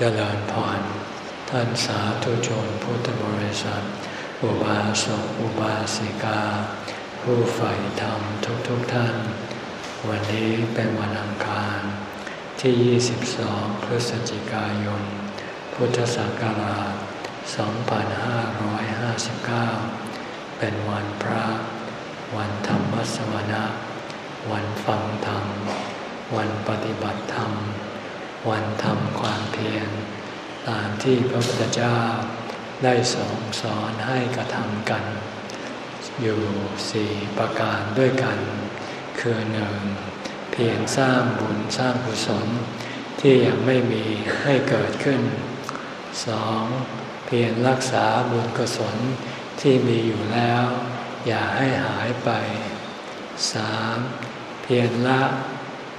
เจริญพร ท่านสาธุชนพุทธบริษัท อุบาสกอุบาสิกา ผู้ใฝ่ธรรมทุกๆทท่าน วันนี้เป็นวันอังคารที่ 22 พฤศจิกายน พุทธศักราช 2559 เป็นวันพระ วันธรรมสวนะ วันฟังธรรม วันปฏิบัติธรรม วันทำความเพียรตามที่พระพุทธเจ้าได้สอนสอนให้กระทำกัน อยู่สี่ประการด้วยกัน คือหนึ่งเพียรสร้างบุญสร้างกุศลที่ยังไม่มีให้เกิดขึ้นสองเพียรรักษาบุญกุศลที่มีอยู่แล้ว อย่าให้หายไปสามเพียรละ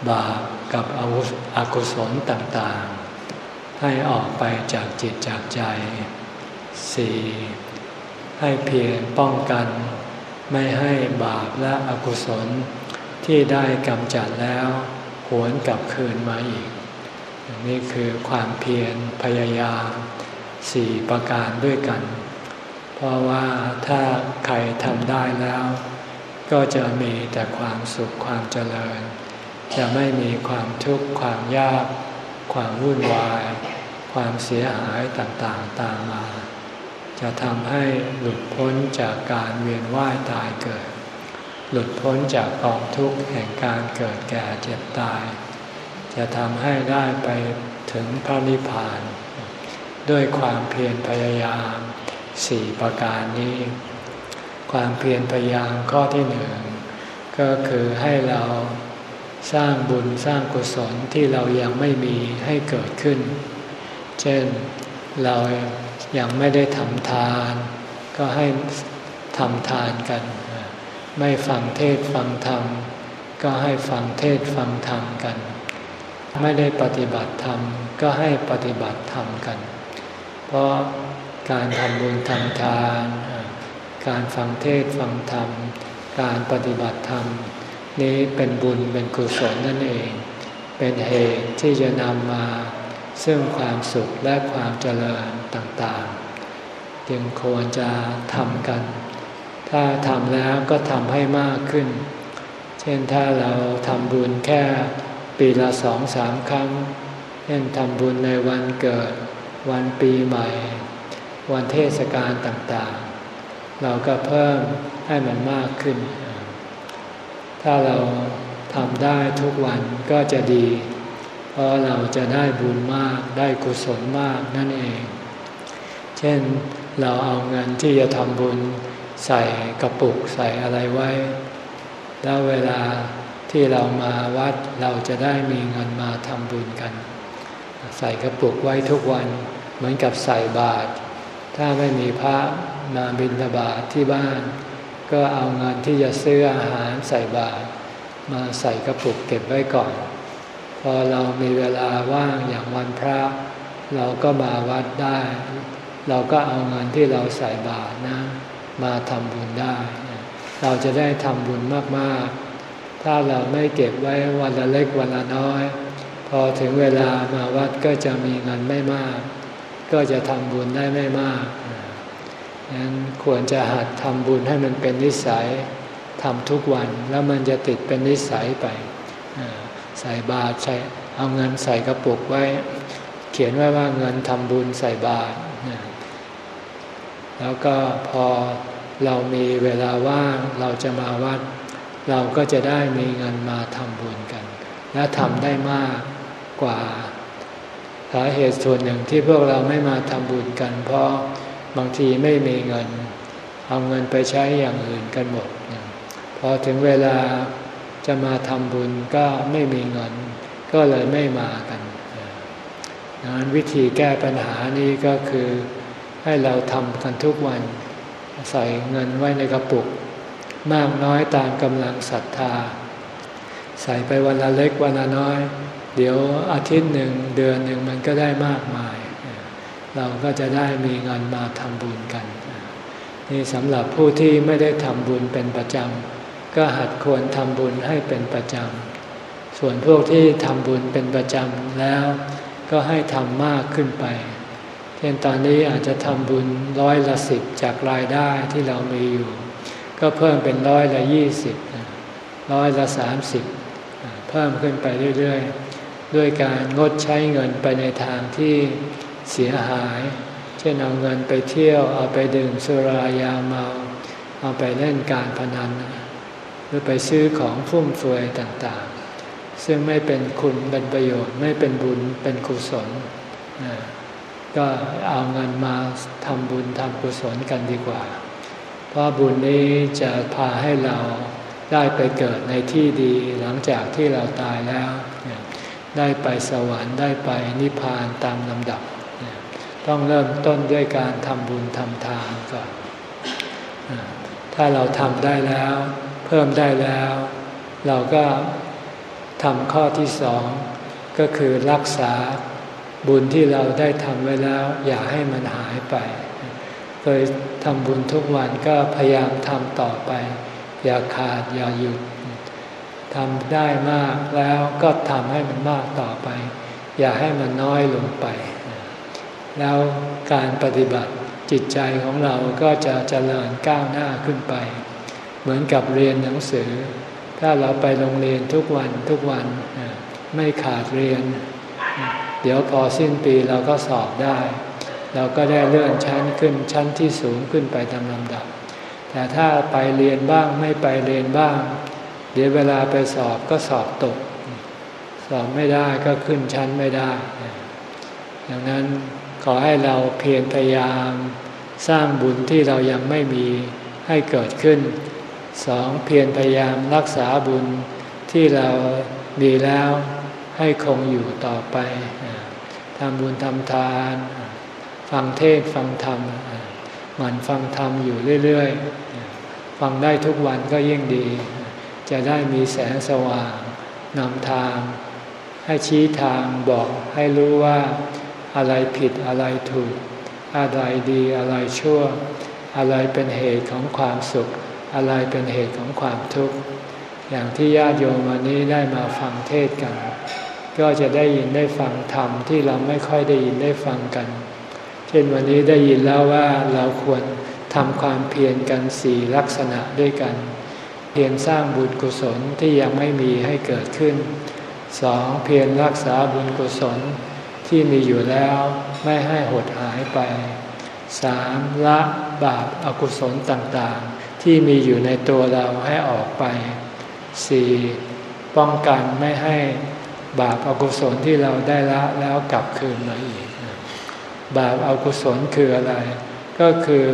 บาปกับอาวุอกุศลต่างๆ ให้ออกไปจากจิตจากใจ 4. ให้เพียรป้องกัน ไม่ให้บาปและอกุศล ที่ได้กำจัดแล้วหวนกลับคืนมาอีก นี่คือความเพียรพยายามสี่ประการด้วยกัน เพราะว่าถ้าใครทำได้แล้ว ก็จะมีแต่ความสุขความเจริญ จะไม่มีความทุกข์ความยาก ความวุ่นวาย ความเสียหายต่างๆตามมา จะทำให้หลุดพ้นจากการเวียนว่ายตายเกิด หลุดพ้นจากกองทุกข์แห่งการเกิดแก่เจ็บตาย จะทำให้ได้ไปถึงพระนิพพาน ด้วยความเพียรพยายามสี่ประการนี้ ความเพียรพยายามข้อที่หนึ่งก็คือให้เรา สร้างบุญสร้างกุศลที่เรายังไม่มีให้เกิดขึ้น เช่นเรายังไม่ได้ทำทาน ก็ให้ทำทานกัน ไม่ฟังเทศฟังธรรม ก็ให้ฟังเทศฟังธรรมกัน ไม่ได้ปฏิบัติธรรม ก็ให้ปฏิบัติธรรมกัน เพราะการทำบุญทำทาน การฟังเทศฟังธรรม การปฏิบัติธรรม นี้เป็นบุญเป็นกุศลนั่นเอง เป็นเหตุที่จะนำมาซึ่งความสุขและความเจริญต่างๆ จึงควรจะทำกัน ถ้าทำแล้วก็ทำให้มากขึ้น เช่นถ้าเราทำบุญแค่ปีละสองสามครั้ง เช่นทำบุญในวันเกิด วันปีใหม่ วันเทศกาลต่างๆ เราก็เพิ่มให้มันมากขึ้น ถ้าเราทำได้ทุกวันก็จะดี เพราะเราจะได้บุญมากได้กุศลมากนั่นเอง เช่นเราเอาเงินที่จะทำบุญใส่กระปุกใส่อะไรไว้ แล้วเวลาที่เรามาวัดเราจะได้มีเงินมาทำบุญกัน ใส่กระปุกไว้ทุกวันเหมือนกับใส่บาตรถ้าไม่มีพระมาบิณฑบาตทที่บ้าน ก็เอาเงินที่จะซื้ออาหารใส่บาตรมาใส่กระปุกเก็บไว้ก่อน พอเรามีเวลาว่างอย่างวันพระ เราก็มาวัดได้ เราก็เอาเงินที่เราใส่บาตรนะ มาทำบุญได้ เราจะได้ทำบุญมากๆ ถ้าเราไม่เก็บไว้วันละเล็กวันละน้อย พอถึงเวลามาวัดก็จะมีเงินไม่มาก ก็จะทำบุญได้ไม่มาก นั้นควรจะหัดทำบุญให้มันเป็นนิสัยทำทุกวันแล้วมันจะติดเป็นนิสัยไป ใส่บาตรใส่เอาเงินใส่กระปุกไว้ เขียนไว้ว่าเงินทำบุญใส่บาตรแล้วก็พอเรามีเวลาว่างเราจะมาวัด เราก็จะได้มีเงินมาทำบุญกัน และทำได้มากกว่าสาเหตุส่วนหนึ่งที่พวกเราไม่มาทำบุญกัน เพราะ บางทีไม่มีเงิน เอาเงินไปใช้อย่างอื่นกันหมด พอถึงเวลาจะมาทำบุญก็ไม่มีเงิน ก็เลยไม่มากันดังนั้นวิธีแก้ปัญหานี้ก็คือให้เราทำกันทุกวัน ใส่เงินไว้ในกระปุก มากน้อยตามกำลังศรัทธา ใส่ไปวันละเล็กวันละน้อย เดี๋ยวอาทิตย์หนึ่งเดือนหนึ่งมันก็ได้มากมาย เราก็จะได้มีเงินมาทำบุญกัน นี่สำหรับผู้ที่ไม่ได้ทำบุญเป็นประจำก็หัดควรทำบุญให้เป็นประจำส่วนพวกที่ทำบุญเป็นประจำแล้ว ก็ให้ทำมากขึ้นไป เช่นตอนนี้อาจจะทำบุญร้อยละสิบจากรายได้ที่เรามีอยู่ ก็เพิ่มเป็นร้อยละยี่สิบร้อยละสามสิบเพิ่มขึ้นไปเรื่อย ๆ ด้วยการงดใช้เงินไปในทางที่ เสียหาย เช่นเอาเงินไปเที่ยวเอาไปดื่มสุรายาเมา เอาไปเล่นการพนัน หรือไปซื้อของฟุ่มเฟือยต่างๆ ซึ่งไม่เป็นคุณเป็นประโยชน์ไม่เป็นบุญเป็นกุศล ก็เอาเงินมาทำบุญทำกุศลกันดีกว่า เพราะบุญนี้จะพาให้เราได้ไปเกิดในที่ดีหลังจากที่เราตายแล้ว ได้ไปสวรรค์ได้ไปนิพพานตามลำดับ ต้องเริ่มต้นด้วยการทำบุญทำทานก่อน ถ้าเราทำได้แล้ว เพิ่มได้แล้ว เราก็ทำข้อที่สองก็คือรักษาบุญที่เราได้ทำไว้แล้ว อย่าให้มันหายไป เคยทำบุญทุกวันก็พยายามทำต่อไป อย่าขาดอย่าหยุดทำได้มากแล้วก็ทำให้มันมากต่อไป อย่าให้มันน้อยลงไป แล้วการปฏิบัติจิตใจของเราก็จะเจริญก้าวหน้าขึ้นไป เหมือนกับเรียนหนังสือ ถ้าเราไปโรงเรียนทุกวันทุกวันไม่ขาดเรียน เดี๋ยวพอสิ้นปีเราก็สอบได้ เราก็ได้เลื่อนชั้นขึ้นชั้นที่สูงขึ้นไปตามลำดับ แต่ถ้าไปเรียนบ้างไม่ไปเรียนบ้าง เดี๋ยวเวลาไปสอบก็สอบตก สอบไม่ได้ก็ขึ้นชั้นไม่ได้ ดังนั้นขอให้เราเพียรพยายามสร้างบุญที่เรายังไม่มีให้เกิดขึ้นสองเพียรพยายามรักษาบุญที่เรามีแล้วให้คงอยู่ต่อไปทำบุญทำทาน ฟังเทศฟังธรรมหมั่นฟังธรรมอยู่เรื่อยๆ ฟังได้ทุกวันก็ยิ่งดี จะได้มีแสงสว่างนำทาง ให้ชี้ทางบอกให้รู้ว่า อะไรผิดอะไรถูก อะไรดีอะไรชั่ว อะไรเป็นเหตุของความสุข อะไรเป็นเหตุของความทุกข์ อย่างที่ญาติโยมวันนี้ได้มาฟังเทศกัน ก็จะได้ยินได้ฟังธรรมที่เราไม่ค่อยได้ยินได้ฟังกัน เช่นวันนี้ได้ยินแล้วว่าเราควรทำความเพียรกันสี่ลักษณะด้วยกัน เพียรสร้างบุญกุศลที่ยังไม่มีให้เกิดขึ้นสองเพียรรักษาบุญกุศล ที่มีอยู่แล้วไม่ให้หดหายไปสามละบาปอากุศลต่างๆ ที่มีอยู่ในตัวเราให้ออกไปสี่ป้องกันไม่ให้บาปอากุศลที่เราได้ละแล้วกลับคืนมาอีก บาปอากุศลคืออะไร ก็คือ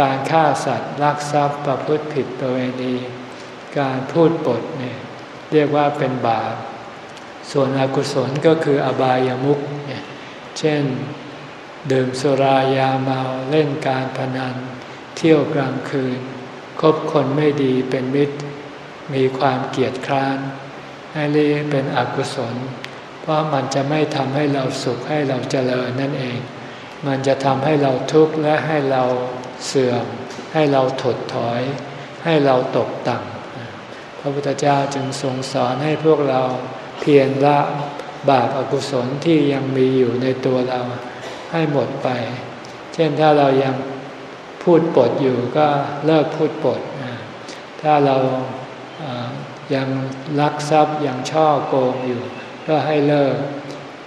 การฆ่าสัตว์ลักทรัพย์ประพฤติผิดประเวณี การพูดปดเนี่ยเรียกว่าเป็นบาป ส่วนอกุศลก็คืออบายามุขเนี่ยเช่น ดื่มสุรายาเมาเล่นการพนัน เที่ยวกลางคืน คบคนไม่ดีเป็นมิตร มีความเกียดคร้านให้เรียกเป็นอกุศล เพราะมันจะไม่ทำให้เราสุขให้เราเจริญนั่นเอง มันจะทำให้เราทุกข์และให้เราเสื่อม ให้เราถดถอย ให้เราตกต่ำพระพุทธเจ้าจึงทรงสอนให้พวกเรา เพียรละบาปอากุศลที่ยังมีอยู่ในตัวเราให้หมดไป เช่นถ้าเรายังพูดปดอยู่ก็เลิกพูดปด ถ้าเรายังลักทรัพย์ยังช่อโกงอยู่ ก็ให้เลิก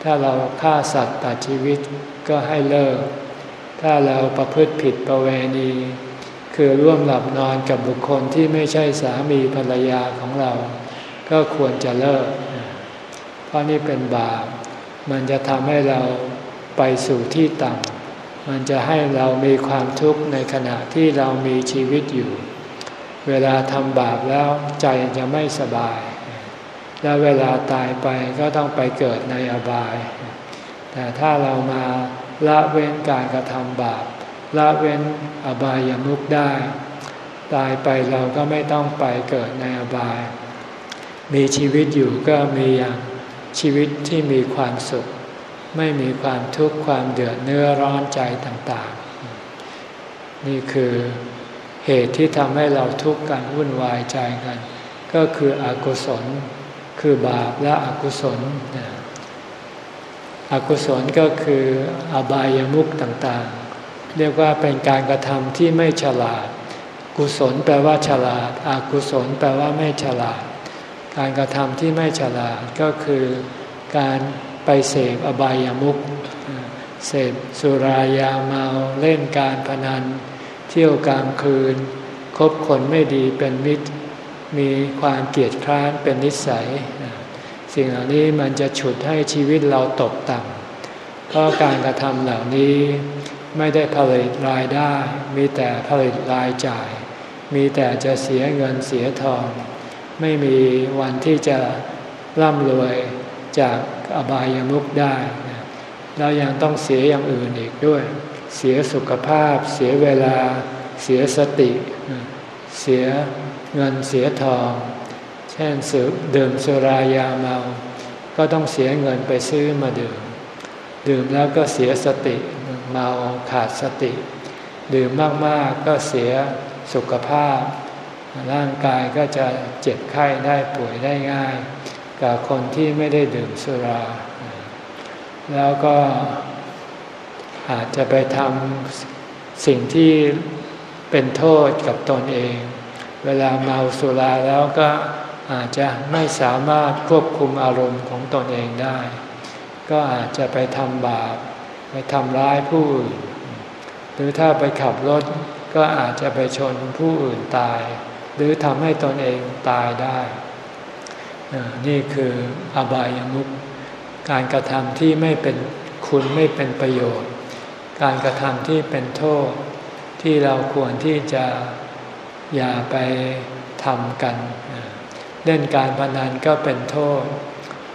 ถ้าเราฆ่าสัตว์ตัดชีวิตก็ให้เลิก ถ้าเราประพฤติผิดประเวณี คือร่วมหลับนอนกับบุคคลที่ไม่ใช่สามีภรรยาของเรา ก็ควรจะเลิก ราะนี่เป็นบาป มันจะทำให้เราไปสู่ที่ต่ำ มันจะให้เรามีความทุกข์ในขณะที่เรามีชีวิตอยู่ เวลาทำบาปแล้วใจจะไม่สบาย แล้วเวลาตายไปก็ต้องไปเกิดในอบาย แต่ถ้าเรามาละเว้นการกระทำบาป ละเว้นอบายามุกได้ ตายไปเราก็ไม่ต้องไปเกิดในอบาย มีชีวิตอยู่ก็มีอย่าง ชีวิตที่มีความสุข ไม่มีความทุกข์ความเดือดเนื้อร้อนใจต่างๆ นี่คือเหตุที่ทำให้เราทุกข์กันวุ่นวายใจกัน ก็คืออกุศล คือบาปและอกุศลอกุศลก็คืออบายามุขต่างๆ เรียกว่าเป็นการกระทำที่ไม่ฉลาด กุศลแปลว่าฉลาด อกุศลแปลว่าไม่ฉลาด การกระทำที่ไม่ฉลาดก็คือการไปเสพอบายามุขเสพสุรายาเมาเล่นการพนัน เที่ยวกลางคืน คบคนไม่ดีเป็นมิตร มีความเกียดคร้านเป็นนิสัย สิ่งเหล่านี้มันจะฉุดให้ชีวิตเราตกต่ำเพราะการกระทำเหล่านี้ไม่ได้ผลิตรายได้ มีแต่ผลิตรายจ่าย มีแต่จะเสียเงินเสียทอง ไม่มีวันที่จะร่ำรวยจากอบายามุขได้เรายังต้องเสียอย่างอื่นอีกด้วย เสียสุขภาพ เสียเวลา เสียสติ เสียเงินเสียทอง เช่นสืดื่มสุรายาเมา ก็ต้องเสียเงินไปซื้อมาดื่ม ดื่มแล้วก็เสียสติ เมาขาดสติ ดื่มมากๆก็เสียสุขภาพ ร่างกายก็จะเจ็บไข้ได้ป่วยได้ง่ายกับคนที่ไม่ได้ดื่มสุรา แล้วก็อาจจะไปทำสิ่งที่เป็นโทษกับตนเอง เวลาเมาสุราแล้วก็อาจจะไม่สามารถควบคุมอารมณ์ของตนเองได้ ก็อาจจะไปทำบาป ไปทำร้ายผู้อื่น หรือถ้าไปขับรถก็อาจจะไปชนผู้อื่นตาย หรือทำให้ตนเองตายได้ นี่คืออบายามุขการกระทำที่ไม่เป็นคุณไม่เป็นประโยชน์ การกระทำที่เป็นโทษ ที่เราควรที่จะอย่าไปทำกัน เล่นการพนันก็เป็นโทษ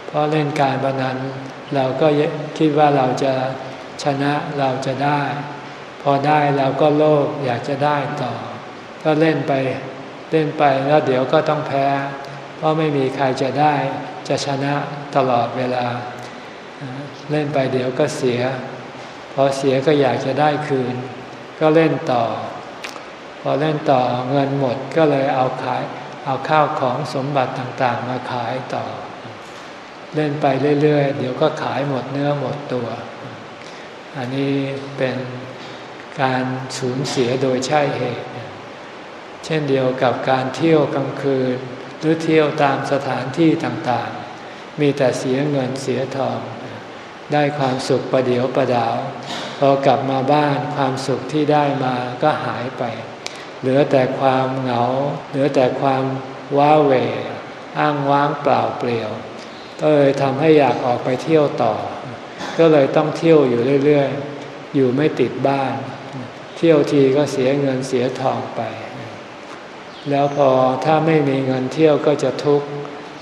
เพราะเล่นการพนันเราก็คิดว่าเราจะชนะเราจะได้ พอได้เราก็โลภอยากจะได้ต่อ ก็เล่นไป เล่นไปแล้วเดี๋ยวก็ต้องแพ้ เพราะไม่มีใครจะได้จะชนะตลอดเวลา เล่นไปเดี๋ยวก็เสีย พอเสียก็อยากจะได้คืน ก็เล่นต่อ พอเล่นต่อเงินหมดก็เลยเอาขายเอาข้าวของสมบัติต่างๆ มาขายต่อ เล่นไปเรื่อยๆ เดี๋ยวก็ขายหมดเนื้อหมดตัว อันนี้เป็นการสูญเสียโดยใช่เหตุ เช่นเดียวกับการเที่ยวกลางคืน หรือเที่ยวตามสถานที่ต่างๆ มีแต่เสียเงินเสียทอง ได้ความสุขประเดียวประดาว พอกลับมาบ้านความสุขที่ได้มาก็หายไป เหลือแต่ความเหงา เหลือแต่ความว้าเหวอ้างว้างเปล่าเปลี่ยวก็เลยทำให้อยากออกไปเที่ยวต่อ ก็เลยต้องเที่ยวอยู่เรื่อยๆ อยู่ไม่ติดบ้าน เที่ยวทีก็เสียเงินเสียทองไป แล้วพอถ้าไม่มีเงินเที่ยวก็จะทุกข์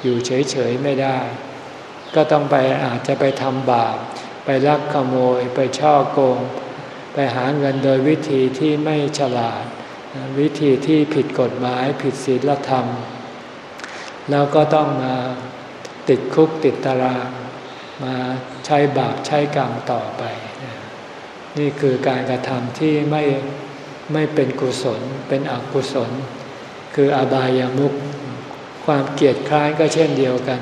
อยู่เฉยๆไม่ได้ ก็ต้องไปอาจจะไปทำบาปไปลักขโมย ไปช่อโกง ไปหาเงินโดยวิธีที่ไม่ฉลาด วิธีที่ผิดกฎหมายผิดศีลธรรม แล้วก็ต้องมาติดคุกติดตาราง มาใช้บาปใช้กรรมต่อไป นี่คือการกระทำที่ไม่ไม่เป็นกุศลเป็นอกุศล คืออบายามุขความเกียดคร้ายก็เช่นเดียวกัน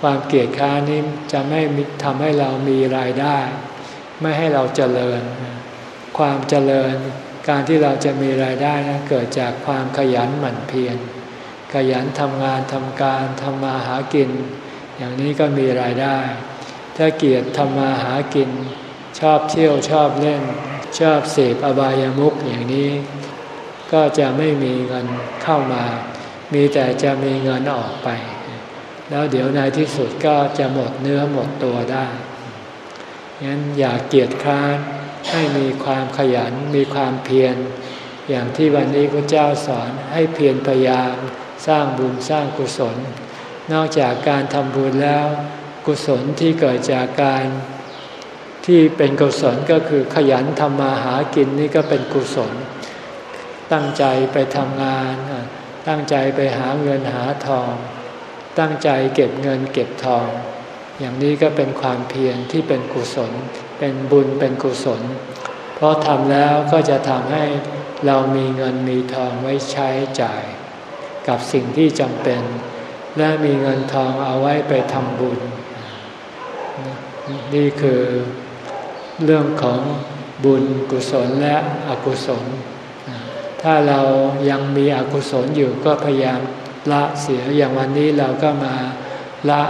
ความเกลียดคร้านี้จะไม่ทำให้เรามีรายได้ ไม่ให้เราเจริญ ความเจริญการที่เราจะมีรายได้นะเกิดจากความขยันหมั่นเพียรขยันทำงานทำการทำมาหากิน อย่างนี้ก็มีรายได้ ถ้าเกียรติทำมาหากิน ชอบเที่ยวชอบเล่น ชอบเสพอบายามุขอย่างนี้ ก็จะไม่มีเงินเข้ามา มีแต่จะมีเงินออกไป แล้วเดี๋ยวในที่สุดก็จะหมดเนื้อหมดตัวได้งั้นอย่าเกียจคร้านให้มีความขยันมีความเพียร อย่างที่วันนี้พระเจ้าสอนให้เพียรพยายามสร้างบุญสร้างกุศล นอกจากการทำบุญแล้ว กุศลที่เกิดจากการที่เป็นกุศลก็คือขยันทำมาหากินนี่ก็เป็นกุศล ตั้งใจไปทำงาน ตั้งใจไปหาเงินหาทอง ตั้งใจเก็บเงินเก็บทอง อย่างนี้ก็เป็นความเพียรที่เป็นกุศล เป็นบุญเป็นกุศล เพราะทำแล้วก็จะทำให้เรามีเงินมีทองไว้ใช้จ่าย กับสิ่งที่จำเป็น และมีเงินทองเอาไว้ไปทำบุญ นี่คือเรื่องของบุญกุศลและอกุศล ถ้าเรายังมีอกุศลอยู่ก็พยายามละเสียอย่างวันนี้เราก็มาละ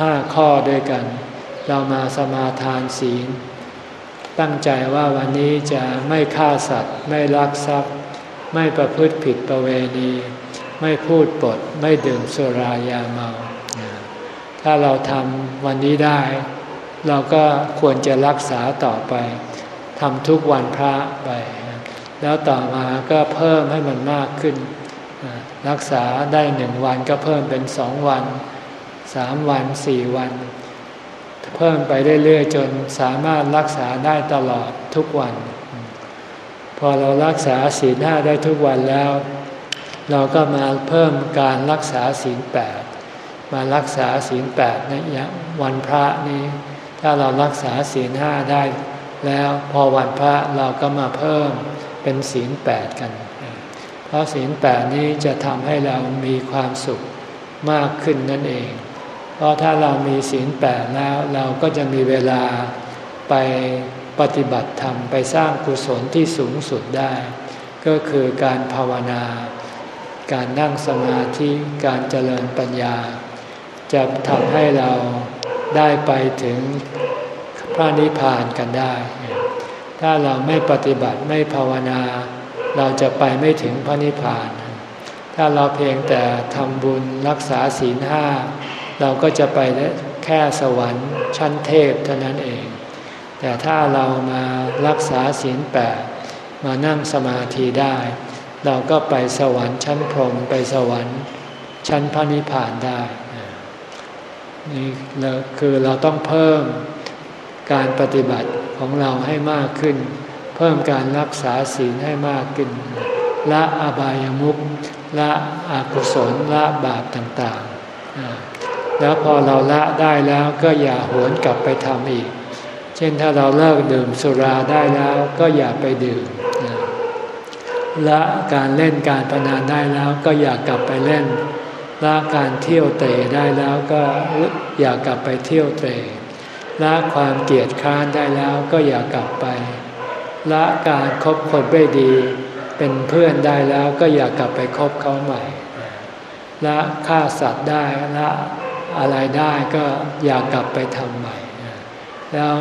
ห้าข้อด้วยกัน เรามาสมาทานศีล ตั้งใจว่าวันนี้จะไม่ฆ่าสัตว์ ไม่ลักทรัพย์ ไม่ประพฤติผิดประเวณี ไม่พูดปด ไม่ดื่มสุรายาเมา ถ้าเราทำวันนี้ได้ เราก็ควรจะรักษาต่อไปทำทุกวันพระไป แล้วต่อมาก็เพิ่มให้มันมากขึ้น รักษาได้หนึ่งวันก็เพิ่มเป็นสองวันสามวันสี่วัน เพิ่มไปเรื่อยๆจนสามารถรักษาได้ตลอดทุกวัน พอเรารักษาศีลห้าได้ทุกวันแล้ว เราก็มาเพิ่มการรักษาศีลแปดมารักษาศีลแปดในวันพระนี้ ถ้าเรารักษาศีลห้าได้ แล้วพอวันพระเราก็มาเพิ่ม เป็นศีลแปดกัน เพราะศีลแปดนี้จะทำให้เรามีความสุขมากขึ้นนั่นเอง เพราะถ้าเรามีศีลแปดแล้วเราก็จะมีเวลาไปปฏิบัติธรรมไปสร้างกุศลที่สูงสุดได้ ก็คือการภาวนา การนั่งสมาธิการเจริญปัญญา จะทำให้เราได้ไปถึงพระนิพพานกันได้ ถ้าเราไม่ปฏิบัติไม่ภาวนา เราจะไปไม่ถึงพระนิพพาน ถ้าเราเพียงแต่ทำบุญรักษาศีลห้าเราก็จะไปแค่สวรรค์ชั้นเทพเท่านั้นเอง แต่ถ้าเรามารักษาศีลแปดมานั่งสมาธิได้ เราก็ไปสวรรค์ชั้นพรหมไปสวรรค์ชั้นพระนิพพานได้ นี่คือเราต้องเพิ่มการปฏิบัติ ของเราให้มากขึ้น เพิ่มการรักษาศีลให้มากขึ้น ละอบายามุขละอกุศลละบาปต่างๆ แล้วพอเราละได้แล้วก็อย่าหวนกลับไปทำอีก เช่นถ้าเราเลิกดื่มสุราได้แล้วก็อย่าไปดื่มละการเล่นการพนันได้แล้วก็อย่ากลับไปเล่นละการเที่ยวเตะได้แล้วก็อย่ากลับไปเที่ยวเตะ ละความเกลียดค้านได้แล้วก็อย่ากลับไป ละการครบคนไม่ดี เป็นเพื่อนได้แล้วก็อย่ากลับไปคบเขาใหม่ ละฆ่าสัตว์ได้ละอะไรได้ก็อย่ากลับไปทำใหม่ แล้ว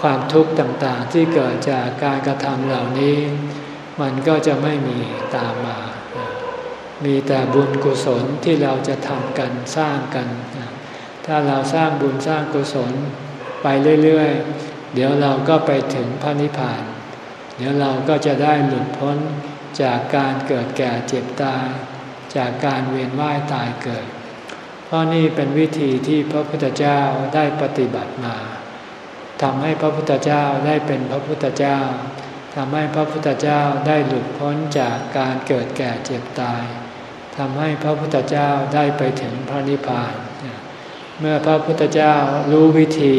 ความทุกข์ต่างๆที่เกิดจากการกระทำเหล่านี้ มันก็จะไม่มีตามมา มีแต่บุญกุศลที่เราจะทำกันสร้างกัน ถ้าเราสร้างบุญสร้างกุศล ไปเรื่อย ๆ เดี๋ยวเราก็ไปถึงพระนิพพาน เดี๋ยวเราก็จะได้หลุดพ้นจากการเกิดแก่เจ็บตาย จากการเวียนว่ายตายเกิด เพราะนี่เป็นวิธีที่พระพุทธเจ้าได้ปฏิบัติมาทำให้พระพุทธเจ้าได้เป็นพระพุทธเจ้าทำให้พระพุทธเจ้าได้หลุดพ้นจากการเกิดแก่เจ็บตายทำให้พระพุทธเจ้าได้ไปถึงพระนิพพาน เมื่อพระพุทธเจ้ารู้วิธี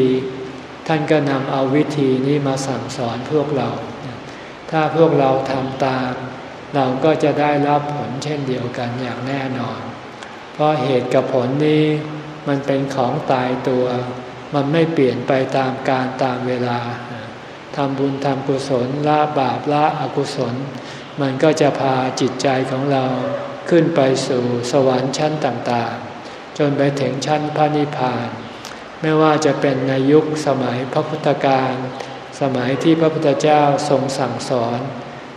ท่านก็นำเอาวิธีนี้มาสั่งสอนพวกเรา ถ้าพวกเราทำตาม เราก็จะได้รับผลเช่นเดียวกันอย่างแน่นอน เพราะเหตุกับผลนี้มันเป็นของตายตัว มันไม่เปลี่ยนไปตามการตามเวลาทำบุญทำกุศลละบาปละอกุศล มันก็จะพาจิตใจของเราขึ้นไปสู่สวรรค์ชั้นต่าง จนไปถึงชั้นพระนิพพาน ไม่ว่าจะเป็นในยุคสมัยพระพุทธการ สมัยที่พระพุทธเจ้าทรงสั่งสอน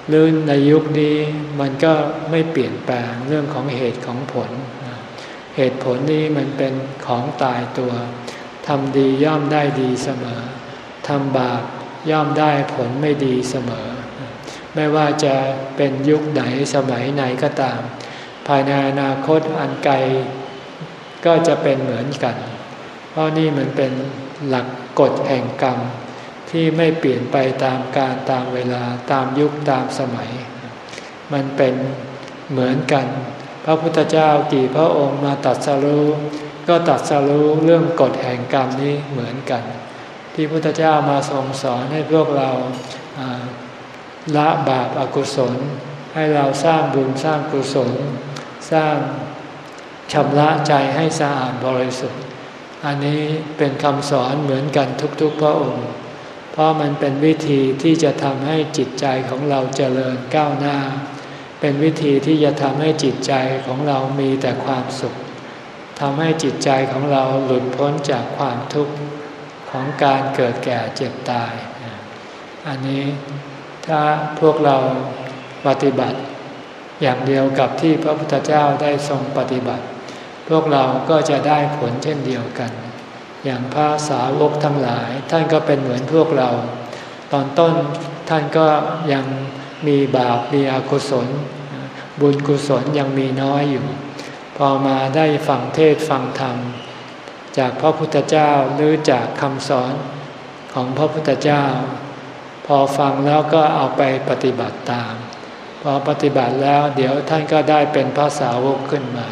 หรือในยุคนี้มันก็ไม่เปลี่ยนแปลงเรื่องของเหตุของผล เหตุผลนี้มันเป็นของตายตัวทำดีย่อมได้ดีเสมอทำบาปย่อมได้ผลไม่ดีเสมอ ไม่ว่าจะเป็นยุคไหนสมัยไหนก็ตาม ภายในอนาคตอันไกล ก็จะเป็นเหมือนกัน เพราะนี่มันเป็นหลักกฎแห่งกรรม ที่ไม่เปลี่ยนไปตามการตามเวลาตามยุคตามสมัย มันเป็นเหมือนกัน พระพุทธเจ้ากี่พระองค์มาตัดสรู้ก็ตัดสรู้เรื่องกฎแห่งกรรมนี้เหมือนกัน ที่พุทธเจ้ามาทรงสอนให้พวกเราละบาปอากุศล ให้เราสร้างบุญสร้างกุศล สร้าง ชำระใจให้สะอาดบริสุทธิ์ อันนี้เป็นคำสอนเหมือนกันทุกๆพระองค์ เพราะมันเป็นวิธีที่จะทำให้จิตใจของเราเจริญก้าวหน้า เป็นวิธีที่จะทำให้จิตใจของเรามีแต่ความสุขทำให้จิตใจของเราหลุดพ้นจากความทุกข์ของการเกิดแก่เจ็บตาย อันนี้ถ้าพวกเราปฏิบัติ อย่างเดียวกับที่พระพุทธเจ้าได้ทรงปฏิบัติ พวกเราก็จะได้ผลเช่นเดียวกัน อย่างพระสาวกทั้งหลาย ท่านก็เป็นเหมือนพวกเรา ตอนต้นท่านก็ยังมีบาปมีอกุศล บุญกุศลยังมีน้อยอยู่ พอมาได้ฟังเทศฟังธรรม จากพระพุทธเจ้าหรือจากคำสอนของพระพุทธเจ้า พอฟังแล้วก็เอาไปปฏิบัติตาม พอปฏิบัติแล้วเดี๋ยวท่านก็ได้เป็นพระสาวกขึ้นมา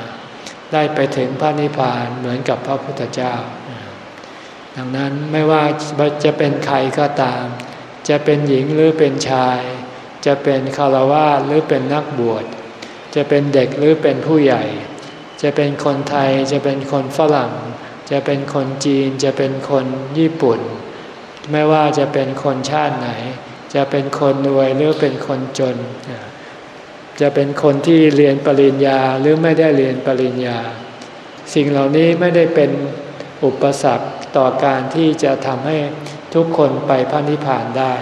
ได้ไปถึงพระนิพพานเหมือนกับพระพุทธเจ้า ดังนั้นไม่ว่าจะเป็นใครก็ตาม จะเป็นหญิงหรือเป็นชาย จะเป็นคารวะหรือเป็นนักบวช จะเป็นเด็กหรือเป็นผู้ใหญ่ จะเป็นคนไทย จะเป็นคนฝรั่ง จะเป็นคนจีน จะเป็นคนญี่ปุ่น ไม่ว่าจะเป็นคนชาติไหน จะเป็นคนรวยหรือเป็นคนจน จะเป็นคนที่เรียนปริญญาหรือไม่ได้เรียนปริญญา สิ่งเหล่านี้ไม่ได้เป็นอุปสรรคต่อการที่จะทำให้ทุกคนไปพระนิพพานได้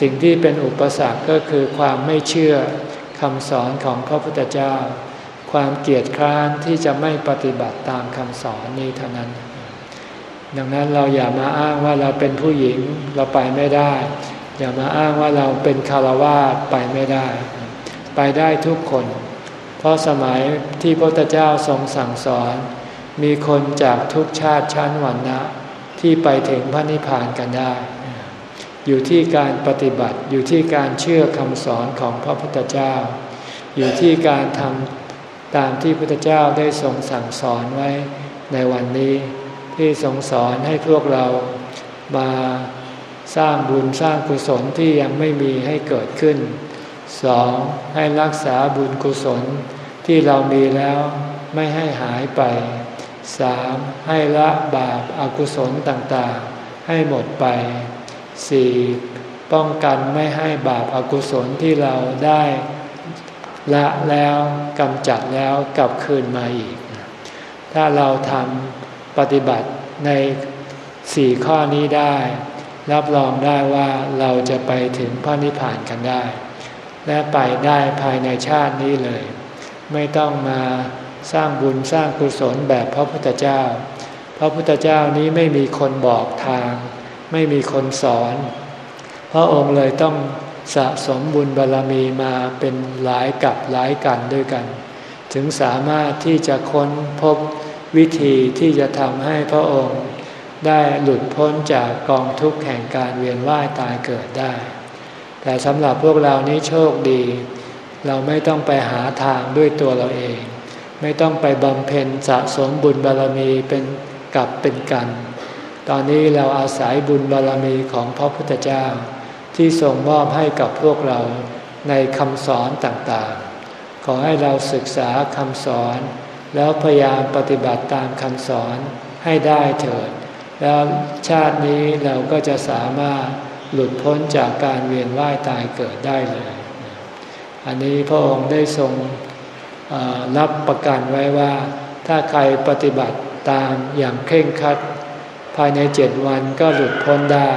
สิ่งที่เป็นอุปสรรคก็คือความไม่เชื่อคำสอนของพระพุทธเจ้า ความเกียจคร้านที่จะไม่ปฏิบัติตามคำสอนนี้เท่านั้น ดังนั้นเราอย่ามาอ้างว่าเราเป็นผู้หญิงเราไปไม่ได้ อย่ามาอ้างว่าเราเป็นคารวาสไปไม่ได้ ไปได้ทุกคน เพราะสมัยที่พระพุทธเจ้าทรงสั่งสอน มีคนจากทุกชาติชั้นวรรณะที่ไปถึงพระนิพพานกันได้ อยู่ที่การปฏิบัติอยู่ที่การเชื่อคำสอนของพระพุทธเจ้า อยู่ที่การทำตามที่พระพุทธเจ้าได้ทรงสั่งสอนไว้ในวันนี้ที่ทรงสอนให้พวกเรามาสร้างบุญสร้างกุศลที่ยังไม่มีให้เกิดขึ้น สองให้รักษาบุญกุศลที่เรามีแล้วไม่ให้หายไปสามให้ละบาปอากุศลต่างๆ ให้หมดไปสี่ป้องกันไม่ให้บาปอากุศลที่เราได้ละแล้วกำจัดแล้วกลับคืนมาอีก ถ้าเราทำปฏิบัติในสี่ข้อนี้ได้ รับรองได้ว่าเราจะไปถึงพระนิพพานกันได้ และไปได้ภายในชาตินี้เลย ไม่ต้องมาสร้างบุญสร้างกุศลแบบพระพุทธเจ้า พระพุทธเจ้านี้ไม่มีคนบอกทาง ไม่มีคนสอน พระองค์เลยต้องสะสมบุญบารรมีมาเป็นหลายกับหลายกันด้วยกัน ถึงสามารถที่จะค้นพบวิธีที่จะทำให้พระองค์ ได้หลุดพ้นจากกองทุกข์แห่งการเวียนว่ายตายเกิดได้ แต่สำหรับพวกเรานี้โชคดี เราไม่ต้องไปหาทางด้วยตัวเราเอง ไม่ต้องไปบำเพ็ญสะสมบุญบารรมีเป็นกับเป็นกัน ตอนนี้เราอาศัยบุญบารรมีของพระพุทธเจ้า ที่ทรงมอบให้กับพวกเราในคำสอนต่างๆ ขอให้เราศึกษาคำสอน แล้วพยายามปฏิบัติตามคำสอนให้ได้เถิด แล้วชาตินี้เราก็จะสามารถ หลุดพ้นจากการเวียนว่ายตายเกิดได้เลย อันนี้พระองค์ได้ทรงรับประกันไว้ว่า ถ้าใครปฏิบัติตามอย่างเคร่งครัด ภายในเจ็ดวันก็หลุดพ้นได้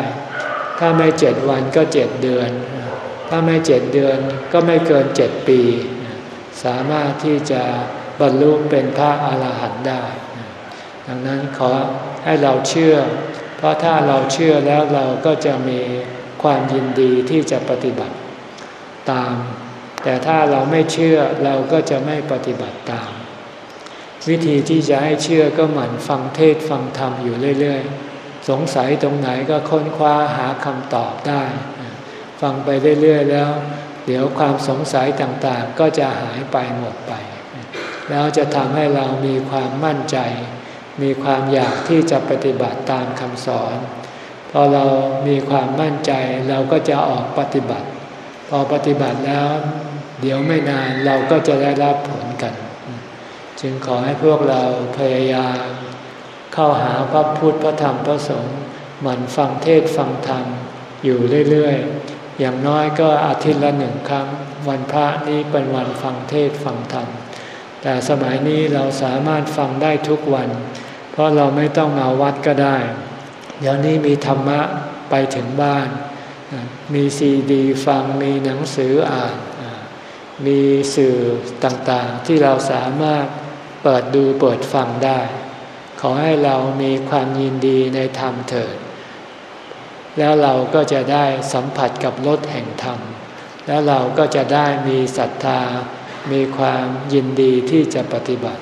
ถ้าไม่เจ็ดวันก็เจ็ดเดือน ถ้าไม่เจ็ดเดือนก็ไม่เกินเจ็ดปี สามารถที่จะบรรลุเป็นพระอาหารหันต์ได้ ดังนั้นขอให้เราเชื่อ เพราะถ้าเราเชื่อแล้วเราก็จะมีความยินดีที่จะปฏิบัติตาม แต่ถ้าเราไม่เชื่อเราก็จะไม่ปฏิบัติตาม วิธีที่จะให้เชื่อก็หมั่นฟังเทศฟังธรรมอยู่เรื่อย ๆ สงสัยตรงไหนก็ค้นคว้าหาคำตอบได้ ฟังไปเรื่อย ๆ แล้ว เดี๋ยวความสงสัยต่างๆ ก็จะหายไปหมดไป แล้วจะทำให้เรามีความมั่นใจ มีความอยากที่จะปฏิบัติตามคำสอน พอเรามีความมั่นใจเราก็จะออกปฏิบัติ พอปฏิบัติแล้ว เดี๋ยวไม่นานเราก็จะได้รับผลกัน จึงขอให้พวกเราพยายามเข้าหาพระพุทธพระธรรมพระสงฆ์หมั่นฟังเทศฟังธรรมอยู่เรื่อยๆ อย่างน้อยก็อาทิตย์ละหนึ่งครั้ง วันพระนี้เป็นวันฟังเทศฟังธรรมแต่สมัยนี้เราสามารถฟังได้ทุกวัน เพราะเราไม่ต้องมาวัดก็ได้ เดี๋ยวนี้มีธรรมะไปถึงบ้าน มีซีดีฟังมีหนังสืออ่าน มีสื่อต่างๆ ที่เราสามารถเปิดดูเปิดฟังได้ ขอให้เรามีความยินดีในธรรมเถิด แล้วเราก็จะได้สัมผัสกับรสแห่งธรรม แล้วเราก็จะได้มีศรัทธา มีความยินดีที่จะปฏิบัติ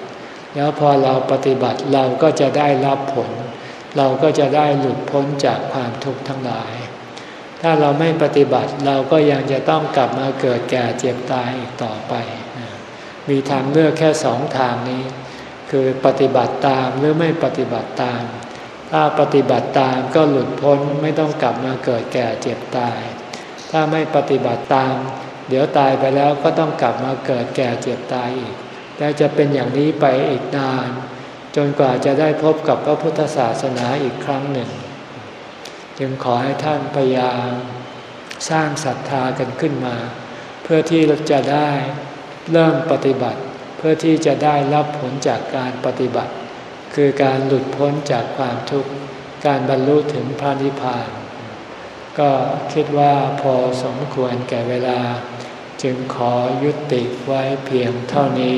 แล้วพอเราปฏิบัติเราก็จะได้รับผล เราก็จะได้หลุดพ้นจากความทุกข์ทั้งหลาย ถ้าเราไม่ปฏิบัติเราก็ยังจะต้องกลับมาเกิดแก่เจ็บตายอีกต่อไป มีทางเลือกแค่สองทางนี้ คือปฏิบัติตามหรือไม่ปฏิบัติตาม ถ้าปฏิบัติตามก็หลุดพ้นไม่ต้องกลับมาเกิดแก่เจ็บตาย ถ้าไม่ปฏิบัติตาม เดี๋ยวตายไปแล้วก็ต้องกลับมาเกิดแก่เจ็บตายอีก และจะเป็นอย่างนี้ไปอีกนาน จนกว่าจะได้พบกับพระพุทธศาสนาอีกครั้งหนึ่ง จึงขอให้ท่านพยายามสร้างศรัทธากันขึ้นมา เพื่อที่จะได้เริ่มปฏิบัติ เพื่อที่จะได้รับผลจากการปฏิบัติ คือการหลุดพ้นจากความทุกข์การบรรลุถึงพระนิพพาน ก็คิดว่าพอสมควรแก่เวลา จึงขอยุติไว้เพียงเท่านี้